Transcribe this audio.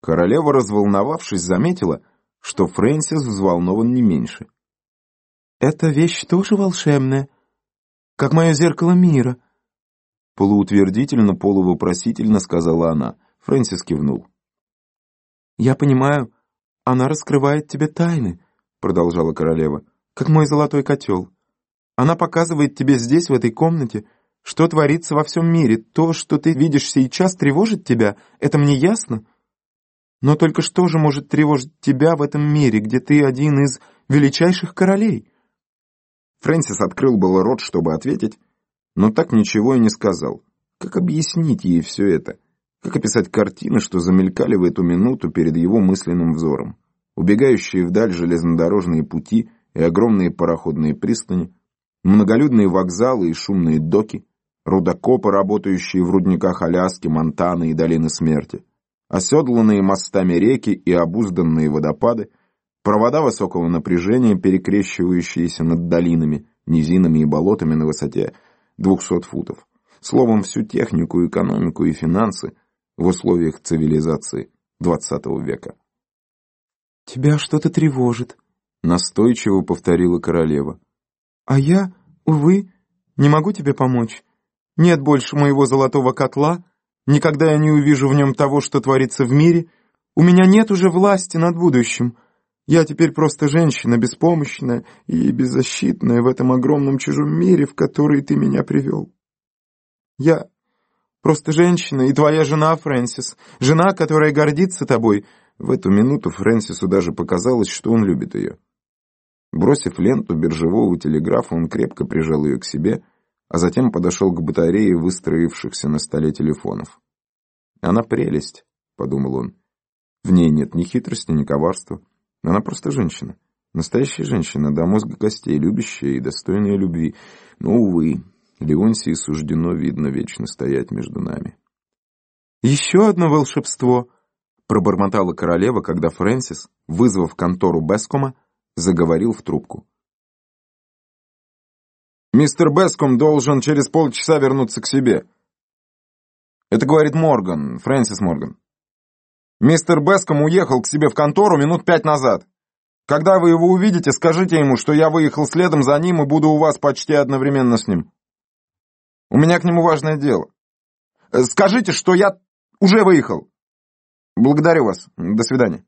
Королева, разволновавшись, заметила, что Фрэнсис взволнован не меньше. «Эта вещь тоже волшебная, как мое зеркало мира», полуутвердительно, полувопросительно сказала она. Фрэнсис кивнул. «Я понимаю, она раскрывает тебе тайны», продолжала королева, «как мой золотой котел. Она показывает тебе здесь, в этой комнате, что творится во всем мире. То, что ты видишь сейчас, тревожит тебя, это мне ясно. Но только что же может тревожить тебя в этом мире, где ты один из величайших королей?» Фрэнсис открыл было рот, чтобы ответить, но так ничего и не сказал. Как объяснить ей все это? Как описать картины, что замелькали в эту минуту перед его мысленным взором? Убегающие вдаль железнодорожные пути и огромные пароходные пристани, многолюдные вокзалы и шумные доки, рудокопы, работающие в рудниках Аляски, Монтаны и Долины Смерти, оседланные мостами реки и обузданные водопады, провода высокого напряжения, перекрещивающиеся над долинами, низинами и болотами на высоте 200 футов. Словом, всю технику, экономику и финансы в условиях цивилизации XX века. «Тебя что-то тревожит», — настойчиво повторила королева. «А я, увы, не могу тебе помочь. Нет больше моего золотого котла, никогда я не увижу в нем того, что творится в мире. У меня нет уже власти над будущим». Я теперь просто женщина, беспомощная и беззащитная в этом огромном чужом мире, в который ты меня привел. Я просто женщина и твоя жена, Фрэнсис, жена, которая гордится тобой. В эту минуту Фрэнсису даже показалось, что он любит ее. Бросив ленту биржевого телеграфа, он крепко прижал ее к себе, а затем подошел к батарее выстроившихся на столе телефонов. «Она прелесть», — подумал он. «В ней нет ни хитрости, ни коварства». Она просто женщина. Настоящая женщина, до мозга костей, любящая и достойная любви. Но, увы, Леонсии суждено, видно, вечно стоять между нами. «Еще одно волшебство!» — пробормотала королева, когда Фрэнсис, вызвав контору Бескома, заговорил в трубку. «Мистер Беском должен через полчаса вернуться к себе». Это говорит Морган, Фрэнсис Морган. Мистер Беском уехал к себе в контору минут пять назад. Когда вы его увидите, скажите ему, что я выехал следом за ним и буду у вас почти одновременно с ним. У меня к нему важное дело. Скажите, что я уже выехал. Благодарю вас. До свидания.